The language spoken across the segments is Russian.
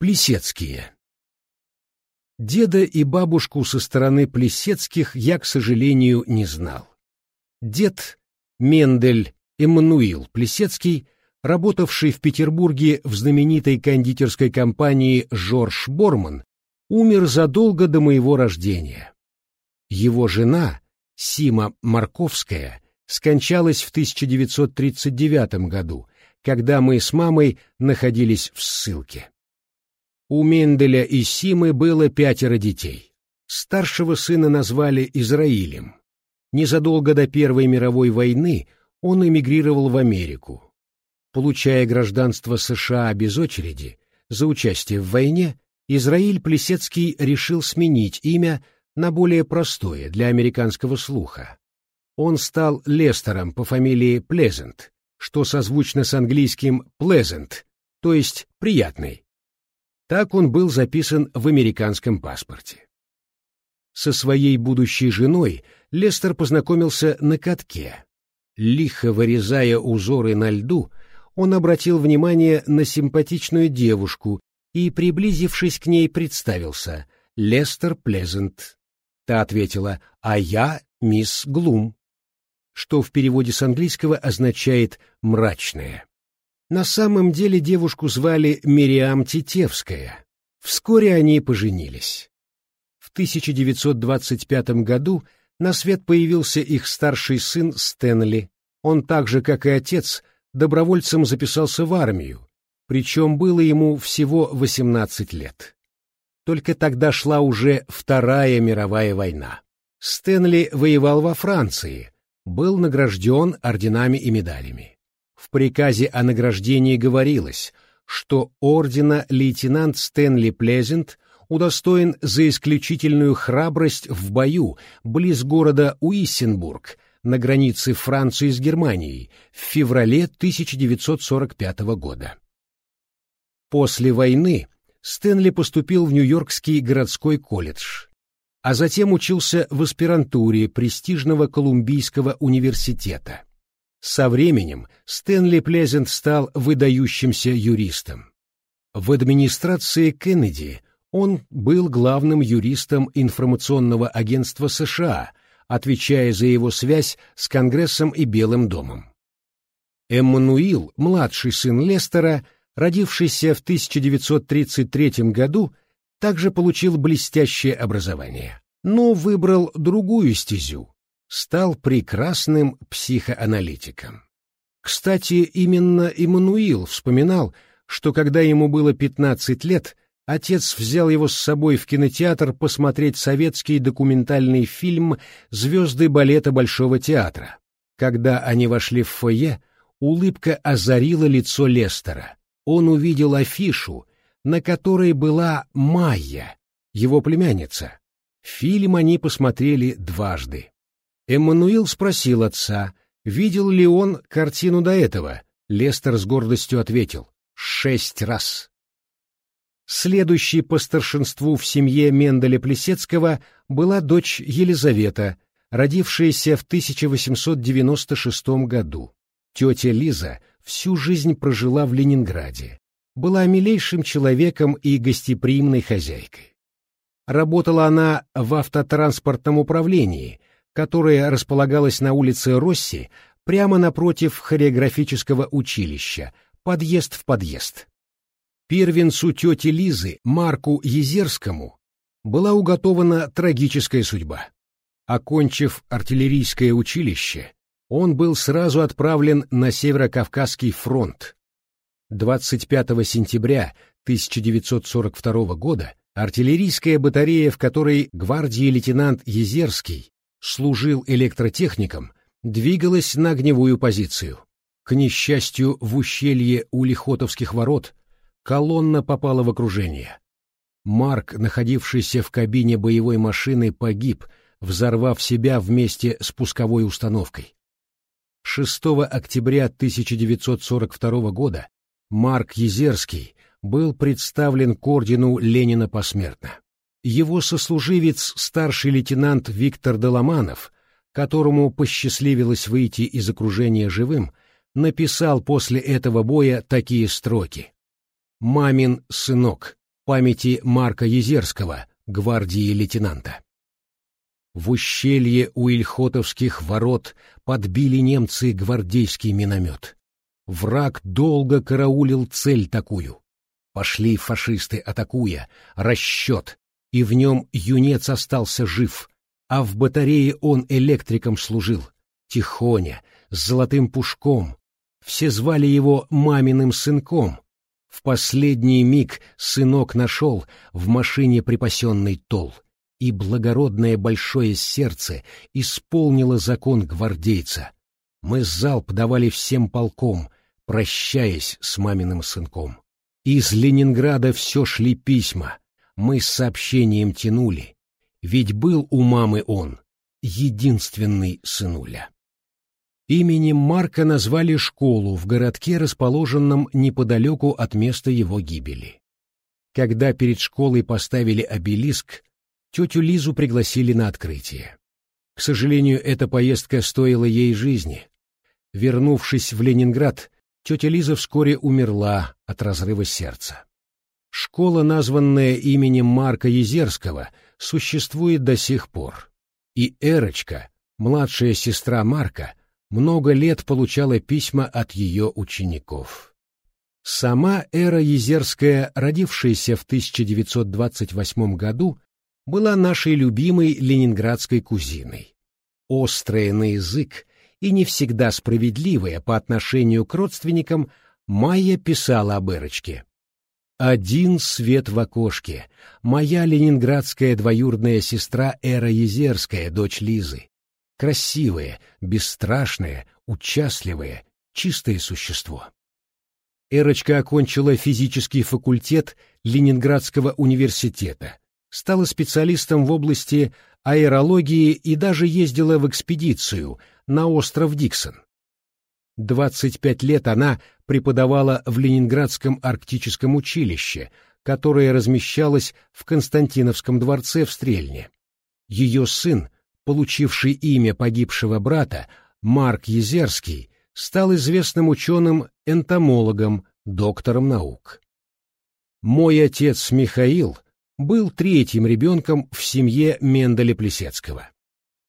Плесецкие Деда и бабушку со стороны Плесецких я, к сожалению, не знал. Дед Мендель Эммануил Плесецкий, работавший в Петербурге в знаменитой кондитерской компании «Жорж Борман», умер задолго до моего рождения. Его жена, Сима Марковская, скончалась в 1939 году, когда мы с мамой находились в ссылке. У Менделя и Симы было пятеро детей. Старшего сына назвали Израилем. Незадолго до Первой мировой войны он эмигрировал в Америку. Получая гражданство США без очереди, за участие в войне, Израиль Плесецкий решил сменить имя на более простое для американского слуха. Он стал Лестером по фамилии Плезент, что созвучно с английским pleasant, то есть приятный. Так он был записан в американском паспорте. Со своей будущей женой Лестер познакомился на катке. Лихо вырезая узоры на льду, он обратил внимание на симпатичную девушку и, приблизившись к ней, представился «Лестер Плезент». Та ответила «А я мисс Глум», что в переводе с английского означает «мрачная». На самом деле девушку звали Мириам Титевская. Вскоре они поженились. В 1925 году на свет появился их старший сын Стэнли. Он так же, как и отец, добровольцем записался в армию, причем было ему всего 18 лет. Только тогда шла уже Вторая мировая война. Стэнли воевал во Франции, был награжден орденами и медалями. В приказе о награждении говорилось, что ордена лейтенант Стэнли Плезент удостоен за исключительную храбрость в бою близ города Уиссенбург на границе Франции с Германией в феврале 1945 года. После войны Стэнли поступил в Нью-Йоркский городской колледж, а затем учился в аспирантуре престижного Колумбийского университета. Со временем Стэнли Плезент стал выдающимся юристом. В администрации Кеннеди он был главным юристом информационного агентства США, отвечая за его связь с Конгрессом и Белым домом. Эммануил, младший сын Лестера, родившийся в 1933 году, также получил блестящее образование, но выбрал другую стезю стал прекрасным психоаналитиком. Кстати, именно Иммануил вспоминал, что когда ему было 15 лет, отец взял его с собой в кинотеатр посмотреть советский документальный фильм «Звезды балета Большого театра». Когда они вошли в фойе, улыбка озарила лицо Лестера. Он увидел афишу, на которой была Майя, его племянница. Фильм они посмотрели дважды. Эммануил спросил отца, видел ли он картину до этого. Лестер с гордостью ответил «шесть раз». Следующей по старшинству в семье Менделя Плесецкого была дочь Елизавета, родившаяся в 1896 году. Тетя Лиза всю жизнь прожила в Ленинграде, была милейшим человеком и гостеприимной хозяйкой. Работала она в автотранспортном управлении, которое располагалось на улице Росси, прямо напротив хореографического училища, подъезд в подъезд. Первенцу тети Лизы, Марку Езерскому, была уготована трагическая судьба. Окончив артиллерийское училище, он был сразу отправлен на Северо-Кавказский фронт. 25 сентября 1942 года артиллерийская батарея, в которой гвардии лейтенант Езерский служил электротехником, двигалась на огневую позицию. К несчастью, в ущелье у Лихотовских ворот колонна попала в окружение. Марк, находившийся в кабине боевой машины, погиб, взорвав себя вместе с пусковой установкой. 6 октября 1942 года Марк Езерский был представлен к ордену Ленина посмертно. Его сослуживец, старший лейтенант Виктор Доломанов, которому посчастливилось выйти из окружения живым, написал после этого боя такие строки. «Мамин сынок, памяти Марка Езерского, гвардии лейтенанта. В ущелье у Ильхотовских ворот подбили немцы гвардейский миномет. Враг долго караулил цель такую. Пошли фашисты, атакуя, расчет, и в нем юнец остался жив, а в батарее он электриком служил, тихоня, с золотым пушком. Все звали его маминым сынком. В последний миг сынок нашел в машине припасенный тол, и благородное большое сердце исполнило закон гвардейца. Мы залп давали всем полком, прощаясь с маминым сынком. Из Ленинграда все шли письма, мы с сообщением тянули, ведь был у мамы он, единственный сынуля. Именем Марка назвали школу в городке, расположенном неподалеку от места его гибели. Когда перед школой поставили обелиск, тетю Лизу пригласили на открытие. К сожалению, эта поездка стоила ей жизни. Вернувшись в Ленинград, тетя Лиза вскоре умерла от разрыва сердца. Школа, названная именем Марка Езерского, существует до сих пор. И Эрочка, младшая сестра Марка, много лет получала письма от ее учеников. Сама Эра Езерская, родившаяся в 1928 году, была нашей любимой ленинградской кузиной. Острая на язык и не всегда справедливая по отношению к родственникам, Майя писала об Эрочке. «Один свет в окошке. Моя ленинградская двоюродная сестра Эра Езерская, дочь Лизы. Красивое, бесстрашное, участливое, чистое существо». Эрочка окончила физический факультет Ленинградского университета, стала специалистом в области аэрологии и даже ездила в экспедицию на остров Диксон. 25 лет она преподавала в Ленинградском арктическом училище, которое размещалось в Константиновском дворце в Стрельне. Ее сын, получивший имя погибшего брата, Марк Езерский, стал известным ученым-энтомологом, доктором наук. Мой отец Михаил был третьим ребенком в семье Менделя Плесецкого.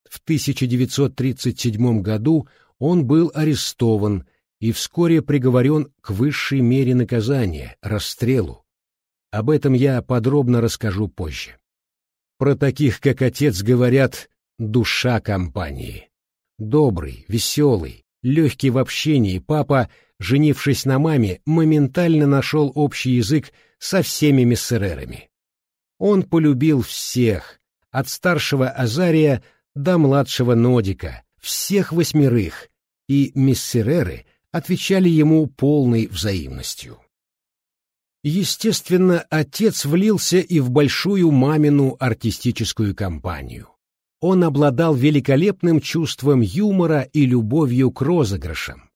В 1937 году он был арестован и вскоре приговорен к высшей мере наказания — расстрелу. Об этом я подробно расскажу позже. Про таких, как отец, говорят «душа компании». Добрый, веселый, легкий в общении папа, женившись на маме, моментально нашел общий язык со всеми миссерерами. Он полюбил всех, от старшего Азария до младшего Нодика, всех восьмерых, и миссереры отвечали ему полной взаимностью. Естественно, отец влился и в большую мамину артистическую компанию. Он обладал великолепным чувством юмора и любовью к розыгрышам.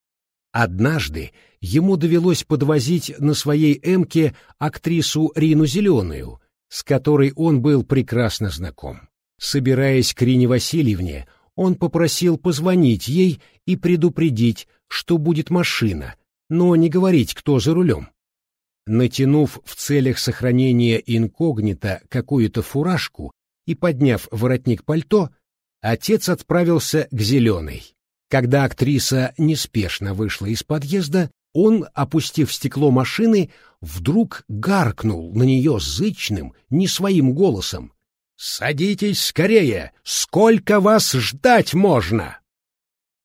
Однажды ему довелось подвозить на своей «Эмке» актрису Рину Зеленую, с которой он был прекрасно знаком. Собираясь к Рине Васильевне, он попросил позвонить ей и предупредить, что будет машина, но не говорить, кто за рулем. Натянув в целях сохранения инкогнито какую-то фуражку и подняв воротник пальто, отец отправился к Зеленой. Когда актриса неспешно вышла из подъезда, он, опустив стекло машины, вдруг гаркнул на нее зычным, не своим голосом. «Садитесь скорее! Сколько вас ждать можно?»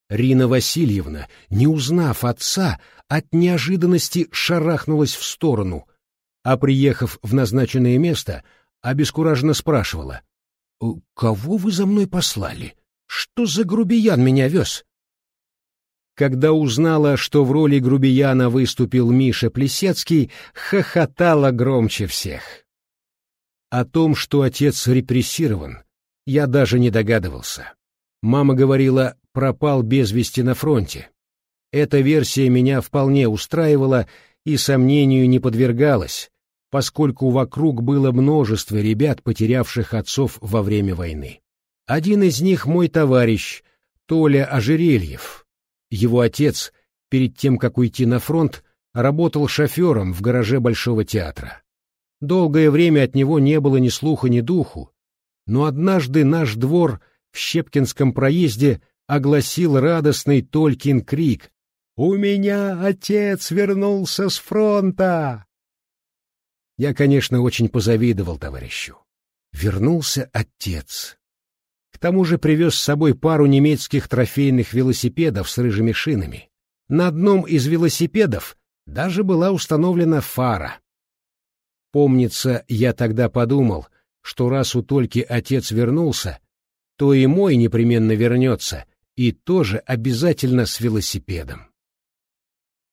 Рина Васильевна, не узнав отца, от неожиданности шарахнулась в сторону, а, приехав в назначенное место, обескураженно спрашивала. «Кого вы за мной послали? Что за грубиян меня вез?» Когда узнала, что в роли грубияна выступил Миша Плесецкий, хохотала громче всех. О том, что отец репрессирован, я даже не догадывался. Мама говорила, пропал без вести на фронте. Эта версия меня вполне устраивала и сомнению не подвергалась, поскольку вокруг было множество ребят, потерявших отцов во время войны. Один из них мой товарищ, Толя Ожерельев, его отец, перед тем, как уйти на фронт, работал шофером в гараже Большого театра. Долгое время от него не было ни слуха, ни духу, но однажды наш двор в Щепкинском проезде огласил радостный Толькин крик «У меня отец вернулся с фронта!» Я, конечно, очень позавидовал товарищу. Вернулся отец. К тому же привез с собой пару немецких трофейных велосипедов с рыжими шинами. На одном из велосипедов даже была установлена фара. Помнится, я тогда подумал, что раз у Тольки отец вернулся, то и мой непременно вернется, и тоже обязательно с велосипедом.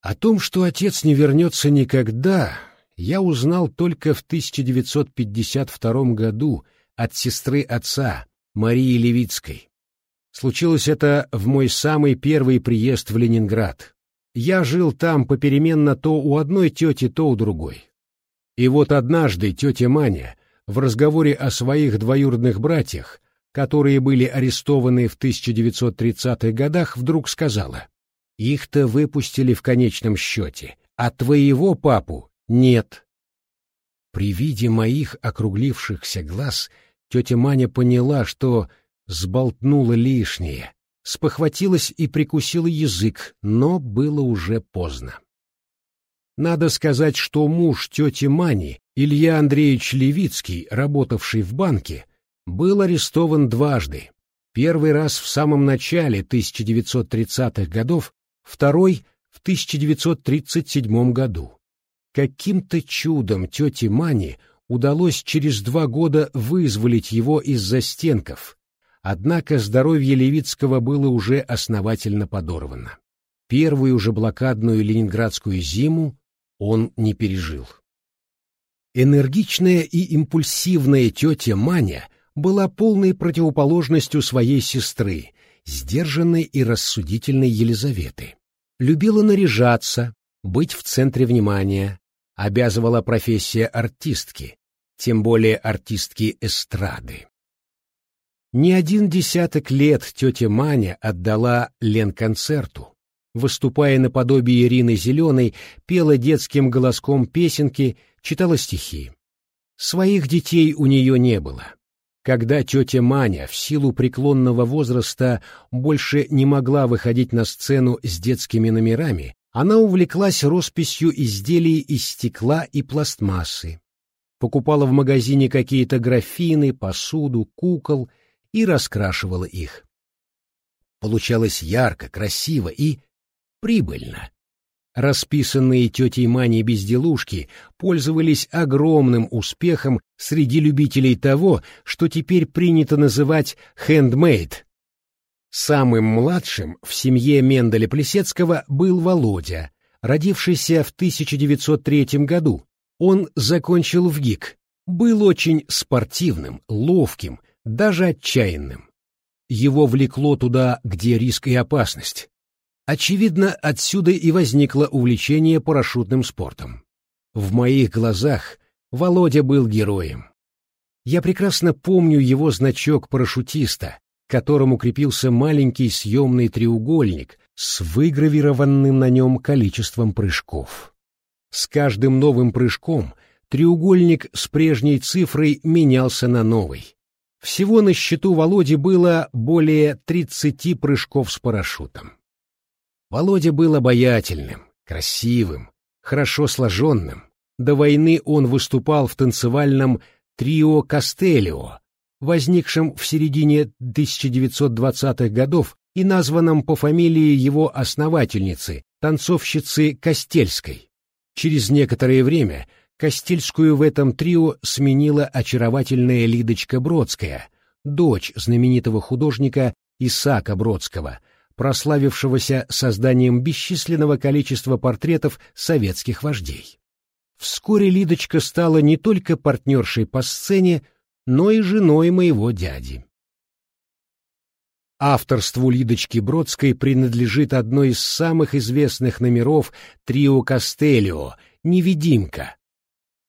О том, что отец не вернется никогда, я узнал только в 1952 году от сестры отца, Марии Левицкой. Случилось это в мой самый первый приезд в Ленинград. Я жил там попеременно то у одной тети, то у другой. И вот однажды тетя Маня в разговоре о своих двоюродных братьях, которые были арестованы в 1930-х годах, вдруг сказала, «Их-то выпустили в конечном счете, а твоего папу нет». При виде моих округлившихся глаз — Тетя Маня поняла, что сболтнула лишнее, спохватилась и прикусила язык, но было уже поздно. Надо сказать, что муж тети Мани, Илья Андреевич Левицкий, работавший в банке, был арестован дважды. Первый раз в самом начале 1930-х годов, второй — в 1937 году. Каким-то чудом тете Мани удалось через два года вызволить его из застенков, однако здоровье Левицкого было уже основательно подорвано. Первую же блокадную ленинградскую зиму он не пережил. Энергичная и импульсивная тетя Маня была полной противоположностью своей сестры, сдержанной и рассудительной Елизаветы. Любила наряжаться, быть в центре внимания, обязывала профессия артистки, тем более артистки эстрады. Не один десяток лет тетя Маня отдала Ленконцерту. Выступая наподобие Ирины Зеленой, пела детским голоском песенки, читала стихи. Своих детей у нее не было. Когда тетя Маня в силу преклонного возраста больше не могла выходить на сцену с детскими номерами, она увлеклась росписью изделий из стекла и пластмассы, покупала в магазине какие-то графины, посуду, кукол и раскрашивала их. Получалось ярко, красиво и прибыльно. Расписанные тетей Маней безделушки пользовались огромным успехом среди любителей того, что теперь принято называть «хендмейд», Самым младшим в семье Менделя Плесецкого был Володя, родившийся в 1903 году. Он закончил в ГИК, был очень спортивным, ловким, даже отчаянным. Его влекло туда, где риск и опасность. Очевидно, отсюда и возникло увлечение парашютным спортом. В моих глазах Володя был героем. Я прекрасно помню его значок парашютиста, которому крепился маленький съемный треугольник с выгравированным на нем количеством прыжков. С каждым новым прыжком треугольник с прежней цифрой менялся на новый. Всего на счету Володи было более 30 прыжков с парашютом. Володя был обаятельным, красивым, хорошо сложенным. До войны он выступал в танцевальном трио Кастелио, возникшем в середине 1920-х годов и названном по фамилии его основательницы, танцовщицы Костельской. Через некоторое время Костельскую в этом трио сменила очаровательная Лидочка Бродская, дочь знаменитого художника Исаака Бродского, прославившегося созданием бесчисленного количества портретов советских вождей. Вскоре Лидочка стала не только партнершей по сцене, но и женой моего дяди. Авторству Лидочки Бродской принадлежит одно из самых известных номеров трио Кастелио «Невидимка».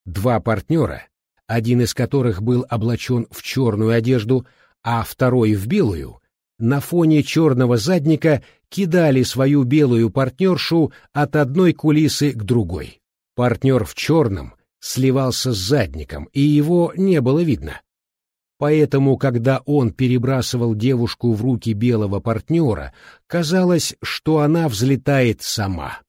Два партнера, один из которых был облачен в черную одежду, а второй в белую, на фоне черного задника кидали свою белую партнершу от одной кулисы к другой. Партнер в черном сливался с задником, и его не было видно. Поэтому, когда он перебрасывал девушку в руки белого партнера, казалось, что она взлетает сама.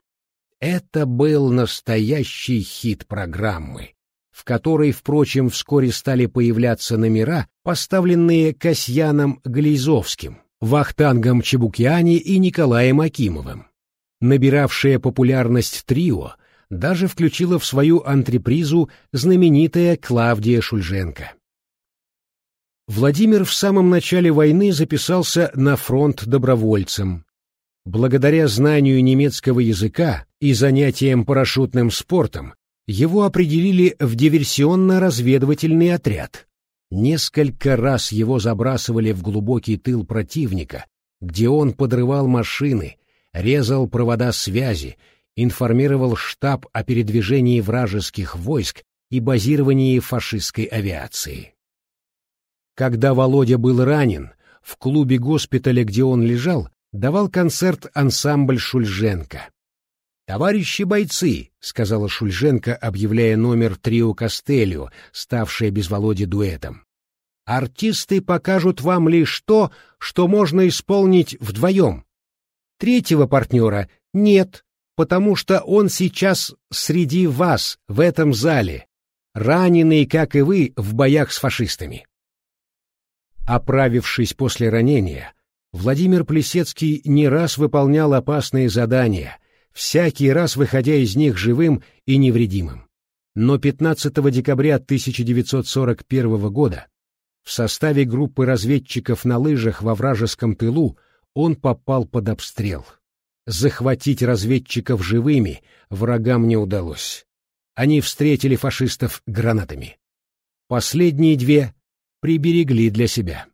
Это был настоящий хит программы, в которой, впрочем, вскоре стали появляться номера, поставленные Касьяном Глизовским, Вахтангом Чебукиани и Николаем Акимовым. Набиравшая популярность трио даже включила в свою антрепризу знаменитая Клавдия Шульженко. Владимир в самом начале войны записался на фронт добровольцем. Благодаря знанию немецкого языка и занятиям парашютным спортом его определили в диверсионно-разведывательный отряд. Несколько раз его забрасывали в глубокий тыл противника, где он подрывал машины, резал провода связи, информировал штаб о передвижении вражеских войск и базировании фашистской авиации. Когда Володя был ранен, в клубе госпиталя, где он лежал, давал концерт ансамбль Шульженко. «Товарищи бойцы», — сказала Шульженко, объявляя номер трио Костелио, ставшее без Володи дуэтом. «Артисты покажут вам лишь то, что можно исполнить вдвоем. Третьего партнера нет, потому что он сейчас среди вас, в этом зале, раненый, как и вы, в боях с фашистами. Оправившись после ранения, Владимир Плесецкий не раз выполнял опасные задания, всякий раз выходя из них живым и невредимым. Но 15 декабря 1941 года в составе группы разведчиков на лыжах во вражеском тылу он попал под обстрел. Захватить разведчиков живыми врагам не удалось. Они встретили фашистов гранатами. Последние две приберегли для себя.